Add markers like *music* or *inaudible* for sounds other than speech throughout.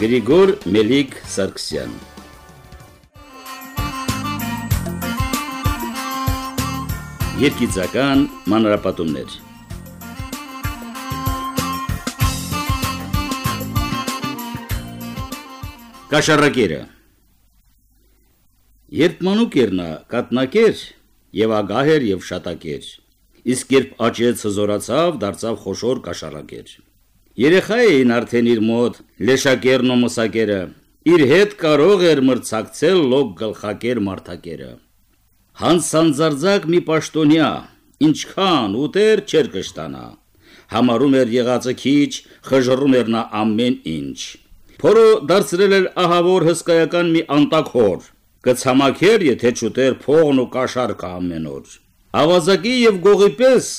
Գրիգոր Մելիք Սարգսյան Երկիծական մանրապատումներ Կաշառակերը Երբ մանուկ էր նա, կատնակեր եւ ագահ էր եւ շատակեր։ Իսկ երբ աճեց հզորացավ, դարձավ խոշոր կաշառակեր։ Երեխա էին արդեն իր մոտ լեշակերն ու մսակերը։ Իր հետ կարող էր մրցակցել լոգ գլխակեր մարդակերը։ Հանսանձարձակ մի պաշտոնյա, ինչքան ուտեր չեր կշտանա։ Համարում էր եղածը քիչ, խժռում էր նա ամեն ինչ։ Փորը դարձրել էր ահավոր հսկայական մի անտակհոր։ Կցամաքեր, եթե չուտեր փողն ու կաշառքը ամեն օր։ Ավազակի եւ գողի պես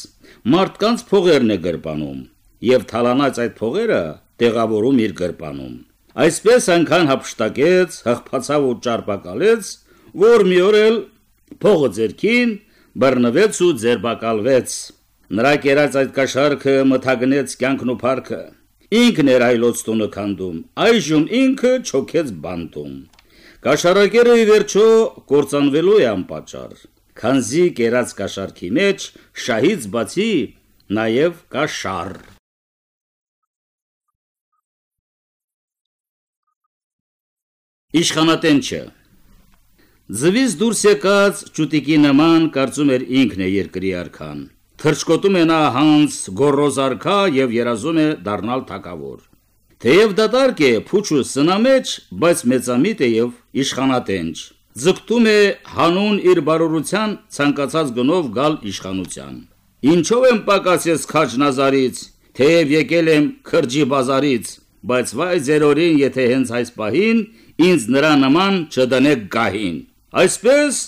մարդկանց փողերն է գրպանում եւ թալանած այդ փողերը տեղավորում իր գրպանում։ Այսպես անգան հապշտակեց, հղփացավ ու ճարպակալեց, որ մի օր էլ փողը ձերքին բռնվեց ու ձերբակալվեց։ Նրա կերած այդ կաշառքը մթագնեց կյանքն ու փառքը։ Ինքն էր այլոց տունը քանդում, այժմ ինքը չոքեց բանտում։ Կաշառակերը ի վերջո կործանվելու է անպատճառ։ Քանզի կերած կաշառքի մեջ շահից բացի նաև կա Իշխանատենչը Ձվից դուրս եկած ճուտիկի նման կարծում էր ինքն է երկրի արքան։ Թրջկոտում է նա հանց գորոզ արքա եւ երազում է դառնալ թակավոր։ Թեև դատարկ է փուչու սնամեջ, բայց մեծամիտ է եւ իշխանատենչ։ Ձգտում է հանուն իր բարորության ցանկացած գնով գալ իշխանության։ Ինչով եմ պակասես քաջնազարից, թեև եկել եմ քրջի բազարից, բայց վայ ձերորին, եթե հենց այս պահին ինձ նրա նման չդնեք գահին։ Այսպես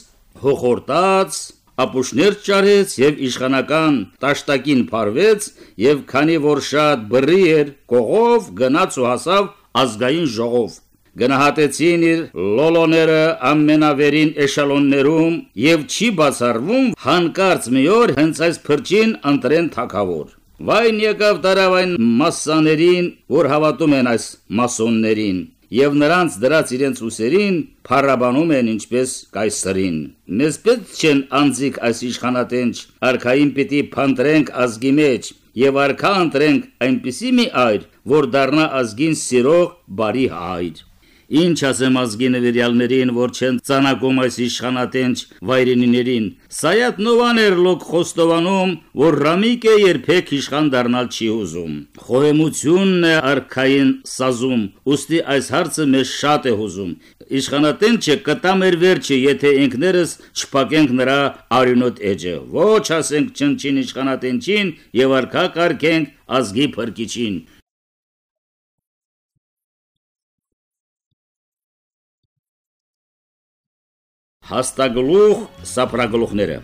հոխորտած ապուշներ ճարեց եւ իշխանական տաշտակին փարվեց եւ քանի որ շատ բռի էր կողով գնաց ու հասավ ազգային ժողով գնահատեցին իր լոլոները ամենավերին էշալոններում եւ չի բացառվում հանկարծ մի օր հենց այս փրջին ընտրեն թակավոր Վայն եկավ տարավային մասսաներին, որ հավատում են այս մասոններին, եւ նրանց դրած իրենց ուսերին փառաբանում են ինչպես կայսրին։ Մեզ պետք չեն անձիկ այս իշխանատենչ, արքային պիտի փանտրենք ազգի մեջ եւ արքա ընտրենք այնպիսի մի այր, որ դառնա ազգին սիրող բարի հայր։ Ինչ ասեմ ազգի նվիրյալներին, որ չեն ցանակում այս իշխանատենչ վայրենիներին։ Սայատ նովան էր լոկ խոստովանում, որ Ռամիկը երբեք իշխան դառնալ չի ուզում։ Խոհեմությունն է արքային սազում, ուստի այս հարցը մեզ շատ է հուզում։ Իշխանատենչը կտա մեր վերջը, եթե ինքներս չփակենք նրա արյունոտ էջը։ Ոչ ասենք չնչին իշխանատենչին եւ արքա կարգենք ազգի փրկիչին։ Հաստագլուխ սապրագլուխները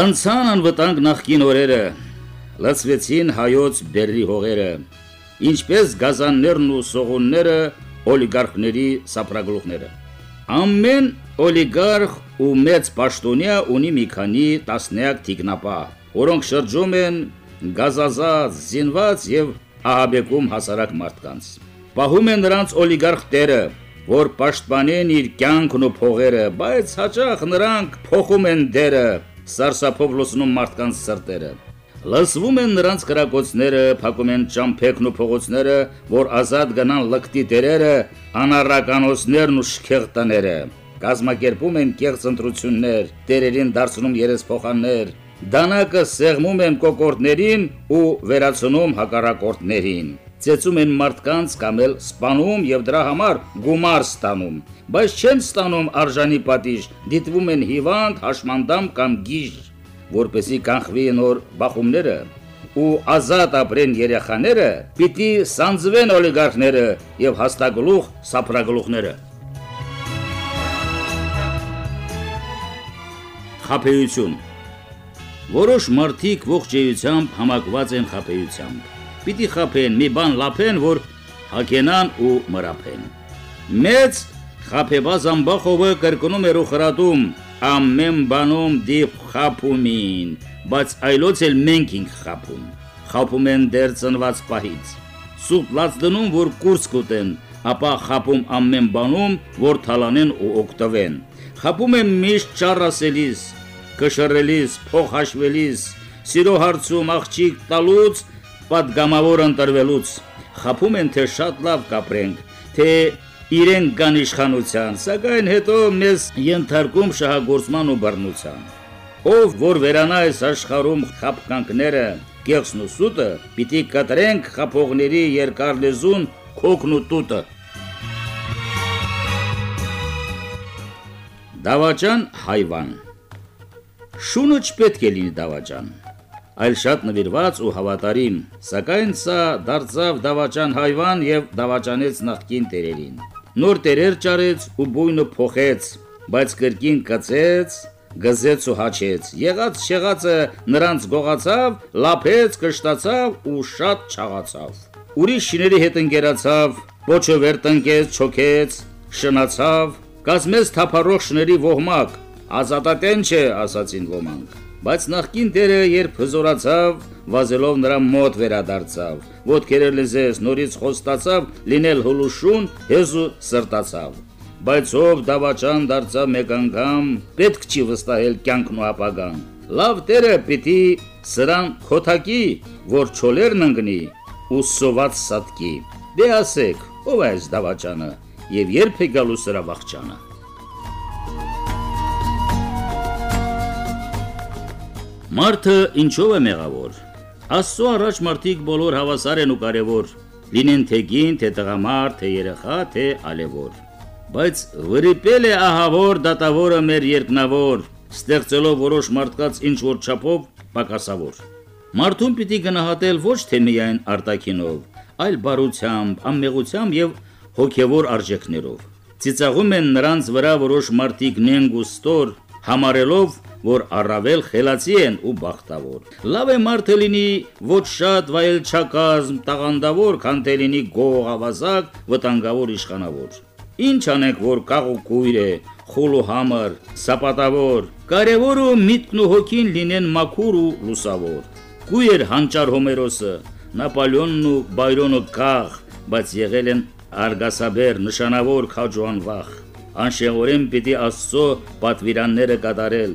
Անցան անվտանգ նախկին օրերը լցվեցին հայոց բերրի հողերը ինչպես գազաններն ու սողունները օլիգարխների սապրագլուխները ամեն օլիգարխ ու մեծ պաշտոնյա ունի մի քանի տասնյակ թիկնապա որոնք շրջում են գազազած զինված եւ ահաբեկում հասարակ մարդկանց պահում են նրանց օլիգարխ տերը որ պաշտպանեն իր կյանքն ու փողերը, բայց հաճախ նրանք փոխում են դերը, սարսափով լուսնում մարդկանց սրտերը։ Լսվում են նրանց կրակոցները, փակում են ճամփեքն ու փողոցները, որ ազատ գնան լկտի տերերը, անառականոցներն ու շքեղ տները։ Կազմակերպում են կեղծ ընտրություններ, տերերին դարձնում երեսփոխաններ, դանակը սեղմում են կոկորտներին ու վերացնում հակառակորդներին ծեծում են մարդկանց կամ էլ սպանում եւ դրա համար գումար ստանում, բայց չեն ստանում արժանի պատիժ, դիտվում են հիվանդ, հաշմանդամ կամ գիժ, որպեսի կանխվի նոր բախումները ու ազատ ապրեն երեխաները, պիտի սանձվեն օլիգարխները եւ հաստագլուխ սապրագլուխները։ Խափեություն Որոշ մարդիկ ողջեյությամբ համակված են խափեությամբ պիտի խափեն, մի բան լափեն, որ հակենան ու մրափեն։ Մեծ խափեբազ ամբախովը կրկնում էր ու խրատում, ամեն բանում դիպ խափումին, բայց այլոց էլ մենք ինք խափում։ Խափում են դեր ծնված պահից։ սուտ լաց դնում, որ կուրս կուտեն, ապա խապում ամեն բանում, որ թալանեն ու օգտվեն։ Խապում եմ միշտ ճառասելիս, կշռելիս, փող հաշվելիս, սիրո հարցում աղջիկ տալուց, պատգամավոր ընտրվելուց խափում են թե շատ լավ կապրենք, թե իրեն կան իշխանության, սակայն հետո մեզ ենթարկում շահագործման ու բռնության։ Ով որ վերանա այս աշխարհում խապկանքները, կեղծն ու սուտը, պիտի կտրենք խափողների երկար լեզուն քոքն ու տուտը։ Դավաճան հայվան Շունը չպետք է լինի դավաճան այլ շատ նվիրված ու հավատարիմ, սակայն սա դարձավ դավաճան հայվան եւ դավաճանեց նախկին տերերին։ Նոր տերեր ճարեց ու բույնը փոխեց, բայց կրկին կծեց, գզեց ու հաչեց։ Եղած շեղածը նրանց գողացավ, լափեց, կշտացավ ու շատ չաղացավ։ Ուրիշ շիների հետ ընկերացավ, ոչը վեր տնկեց, չոքեց, շնացավ, կազմեց թափառող շների ոհմակ, ազատատեն չէ, ասացին ոմանք։ Բայց նախքին դերը երբ հզորացավ, վազելով նրա մոտ վերադարձավ, ոտքերը լեզես նորից խոստացավ լինել հոլուշուն, հեզու սրտացավ։ Բայց ով դավաճան դարձավ մեկ անգամ, պետք չի վստահել կյանքն ու ապագան։ Լավ դերը պիտի սրան խոթակի, որ չոլերն ընկնի ու սոված սատկի։ Դե ասեք, ով է այս դավաճանը եւ երբ է գալու սրա վախճանը։ Մարդը ինչով է մեղավոր։ Աստծո առաջ մարդիկ բոլոր հավասար են ու կարևոր, լինեն թե գին, թե տղամարդ, թե երեխա, թե ալևոր։ Բայց վրիպել է ահավոր դատավորը մեր երկնավոր, ստեղծելով որոշ մարդկած ինչ որ չափով պակասավոր։ Մարդուն պիտի գնահատել ոչ թե միայն արտակինով, այլ բարությամբ, ամմեղությամբ եւ հոգեվոր արժեքներով։ Ծիծաղում են նրանց վրա որոշ մարդիկ նենգ ու ստոր, համարելով որ առավել խելացի են ու բախտավոր։ Լավ է մարդը լինի ոչ շատ վայել չակազմ, տաղանդավոր, քան թե լինի գող ավազակ, վտանգավոր իշխանավոր։ Ինչ անենք, որ կաղ ու կույր է, խուլ ու համր, սապատավոր, կարևորը միտքն ու հոգին լինեն մաքուր ու լուսավոր։ Կույր հանճար Հոմերոսը, Նապոլեոնն ու Բայրոնը կաղ, բայց եղել են արգասաբեր, նշանավոր քաջուանվախ։ Անշեղորեն պիտի Աստծո պատվիրանները կատարել,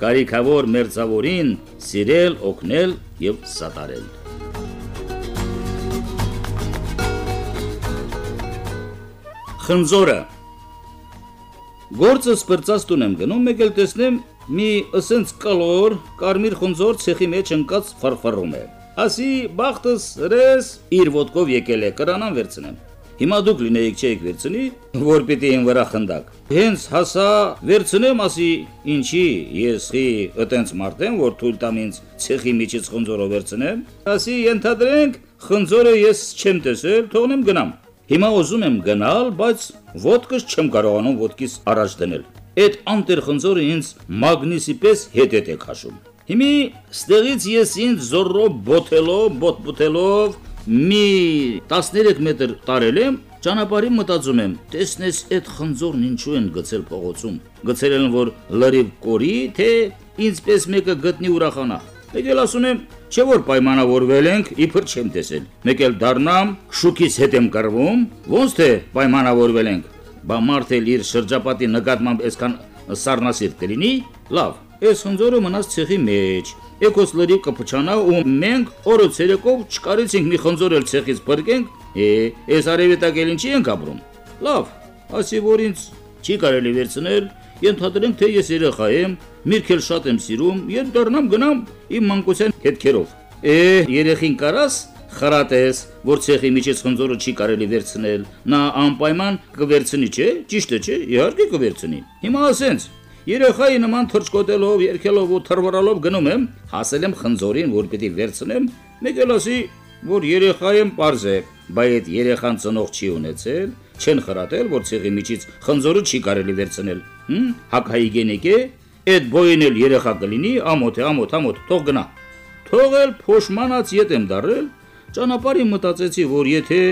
կարիքավոր մերձավորին սիրել, օգնել եւ սատարել։ Խնձորը Գործը սպրծած տուն եմ գնում, մեկ էլ տեսնեմ մի ասենց կալոր կարմիր խնձոր ցեխի մեջ ընկած ֆարֆարում է։ Ասի բախտս ռես իր ոդկով եկել է, կրանան վերցնեմ։ Հիմա դուք լինեիք չեք վերցնի, որ պիտի ին վրա խնդակ։ Հենց հասա վերցնեմ ասի, ինչի ես խի ըտենց մարդեմ, որ թույլ տամ ինձ ցեխի միջից խնձորը վերցնեմ։ Ասի ենթադրենք խնձորը ես չեմ տեսել, թողնեմ գնամ։ Հիմա ուզում եմ գնալ, բայց ոդկս չեմ կարողանում ոդկից առաջ դնել։ Այդ անտեր խնձորը ինձ մագնիսի պես հետ-հետ է քաշում։ Հիմի ստեղից ես ինձ զորրով բոթելով, բոթ-բոթելով մի 13 մետր տարել եմ, ճանապարհին մտածում եմ, տեսնես այդ խնձորն ինչու են գցել փողոցում։ Գցել են որ լրիվ կորի, թե ինձպես մեկը գտնի ուրախանա։ Մեկ էլ ասում եմ, չէ որ պայմանավորվել ենք, իբր չեմ տեսել։ Մեկ էլ դառնամ, շուկից հետ եմ կռվում, ոնց թե պայմանավորվել ենք։ Բա մարդ էլ իր շրջապատի նկատմամբ այսքան սառնասիրտ կլինի։ Լավ, այս խնձորը մնաց ցեղի մեջ Էկոս լրի կփչանա ու մենք օրը ցերեկով չկարեցինք մի խնձորել ցեղից բրկենք, է, այս արևետակել ինչի ենք ապրում։ Լավ, ասի որ ինձ չի կարելի վերցնել, ենթադրենք թե ես երեխա եմ, միրքել շատ եմ սիրում, եւ դառնամ գնամ իմ մանկության հետքերով։ Է, երեխին կարաս խրատես, որ ցեղի միջից խնձորը չի կարելի վերցնել, նա անպայման կվերցնի, չէ՞, ճիշտ է, չէ՞, իհարկե կվերցնի։ Հիմա ասենց, Երեխայի նման թրջկոտելով, երկելով ու թրվռալով գնում եմ, հասել եմ խնձորին, որ պիտի վերցնեմ, մեկ էլ ասի, որ երեխա եմ པարզ է, բայց այդ երեխան ծնող չի ունեցել, չեն խրատել, որ ցեղի միջից խնձորը չի կարելի վերցնել։ Հմ, հակահիգենիկ է, այդ բոյին էլ երեխա կլինի, ամոթ է, ամոթ, ամոթ, թող գնա։ Թողել փոշմանած ետ եմ դարել, ճանապարհին մտածեցի, որ եթե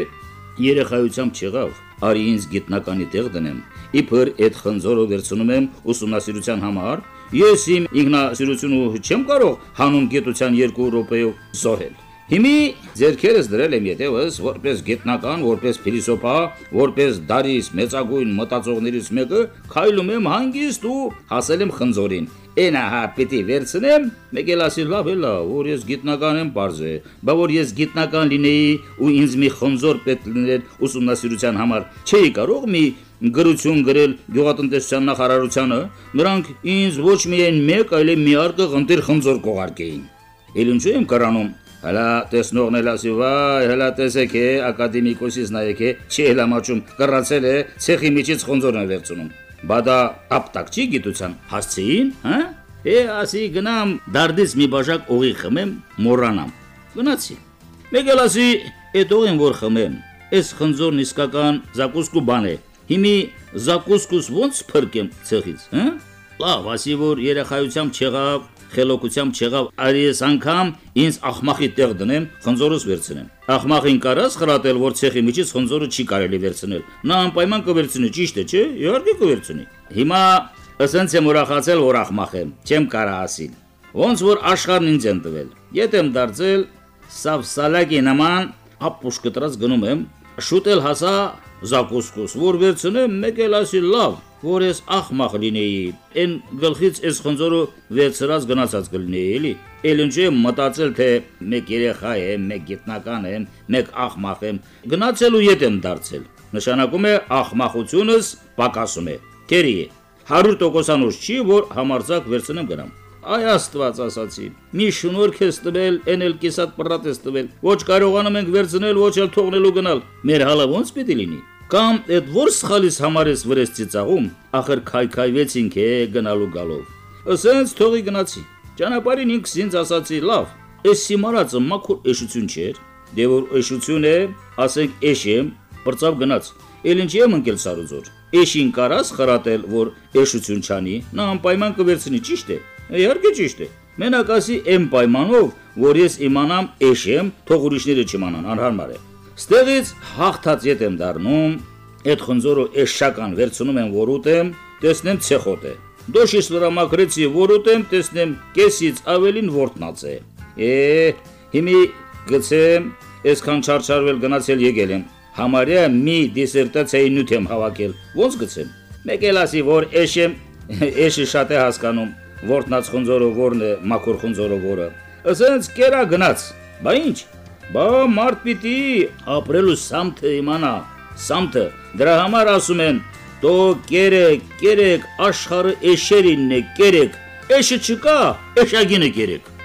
երեխայությամբ չեղավ, արի ինձ գիտնականի տեղ դնեմ, իբր այդ խնձորը վերցնում եմ ուսումնասիրության համար, ես իմ ինքնասիրությունը չեմ կարող հանուն գիտության երկու րոպեով զոհել։ Հիմի ձերքերս դրել եմ յետևս որպես գետնական, որպես փիլիսոփա, որպես դարիս մեծագույն մտածողներից մեկը քայլում եմ հանգիստ ու հասել եմ խնձորին։ Էնա հա պիտի վերցնեմ, մեկ էլ ասի լավ էլա, որ ես գիտնական եմ բարձե, բա որ ես գիտնական լինեի ու ինձ մի խնձոր պետք լիներ ուսումնասիրության համար, չէի կարող մի գրություն գրել գյուղատնտեսության նախարարությանը, նրանք ինձ ոչ միայն մեկ, այլև մի արկը ղնտիր խնձոր կողարկեին։ Էլ ինչու եմ կրանում Հələ տեսնողն էլ ասի, վայ, հələ տեսեք է, ակադեմիկոսից նայեք է, չի էլ ամաչում, կռացել է, ցեխի միջից խոնձորն է վերցնում։ Բա դա ապտակ չի գիտության, հասցին, հա? Է ասի գնամ դարդից մի բաժակ օղի խմեմ, մոռանամ։ Գնացի։ Մեկ էլ ասի, այդ օղին որ խմեմ, այս խնձորն իսկական զակուսկու բան է։ Հիմի զակուսկուս ո՞նց փրկեմ ցեղից, հա? Լավ, ասի որ երախայությամբ չեղավ, խելոքությամբ չեղավ, այլ ես անգամ ինձ ախմախի տեղ դնեմ, խնձորս վերցնեմ։ Ախմախին կարաս խրատել, որ ցեխի միջից խնձորը չի կարելի վերցնել։ Նա անպայման կվերցնի, ճիշտ է, չէ՞։ Իհարկե կվերցնի։ Հիմա ասենց եմ ուրախացել, որ ախմախ եմ, չեմ կարա ասիլ։ Ոնց որ աշխարհն ինձ են տվել։ Ետ եմ դարձել սավսալակի նման ապուշ կտրած գնում եմ, շուտ էլ հասա զակուսկուս, որ վերցնեմ, մեկ էլ ասի լավ, որ ես ախմախ լինեի, այն գլխից այս խնձորը վերցրած գնացած կլինեի, էլի։ Էլ ինչ եմ մտածել, թե մեկ երեխա եմ, մեկ գիտնական եմ, մեկ ախմախ եմ, գնացել ու ետ եմ դարձել։ Նշանակում է ախմախությունս պակասում է։ Կերի է։ 100%-անոց չի, որ համարձակ վերցնեմ գնամ։ Այ Աստված ասացի։ Մի շնորհք ես տվել, են էլ կիսատ պրատ ես տվել։ Ոչ կարողանում ենք վերցնել, ոչ էլ թողնելու գնալ։ Մեր հալը ո՞նց պիտի լինի։ Կամ այդ որ սխալից համար ես վրես ծիծաղում, ախր քայքայվեցինք է գնալու գալով։ Ասենց թողի գնացի։ Ճանապարհին ինքս ինձ ասացի, լավ, այս սիմարածը մաքուր էշություն չէր, դե որ էշություն է, ասենք էշ եմ, բրծավ գնաց։ Էլ ինչ եմ ընկել սարուձոր։ Էշին կարաս խրատել, որ էշություն չանի, նա անպայման կվերցնի, ճիշտ է։ Իհարկե ճիշտ է։ Մենակ ասի եմ պայմանով, որ ես իմանամ էշ եմ, թող ուրիշները չիմանան, անհարմար է։ Ստեղից հաղթած ետ եմ դառնում, այդ խնձորը էշական վերցնում եմ որուտեմ, տեսնեմ ցեխոտ է։ Դոշիս վրա մակրեցի որուտեմ, տեսնեմ կեսից ավելին որտնած է։ Է, հիմի գցեմ, այսքան չարչարվել գնացել եկել եմ։ Համարյա մի դիսերտացիայի նյութ եմ հավաքել։ Ոնց գցեմ։ Մեկ էլ ասի, որ էշեմ, *laughs* էշի շատ է հասկանում, որտնած խնձորը որն է, մաքուր խնձորը որը։ Ասենց կերա գնաց։ Բա ինչ, Բա մարդ պիտի ապրելու սամթը իմանա, սամթը։ Դրա համար ասում են՝ «Դո կերեք, կերեք, աշխարհը էշերինն է, կերեք։ Էշը չկա, էշագինը կերեք»։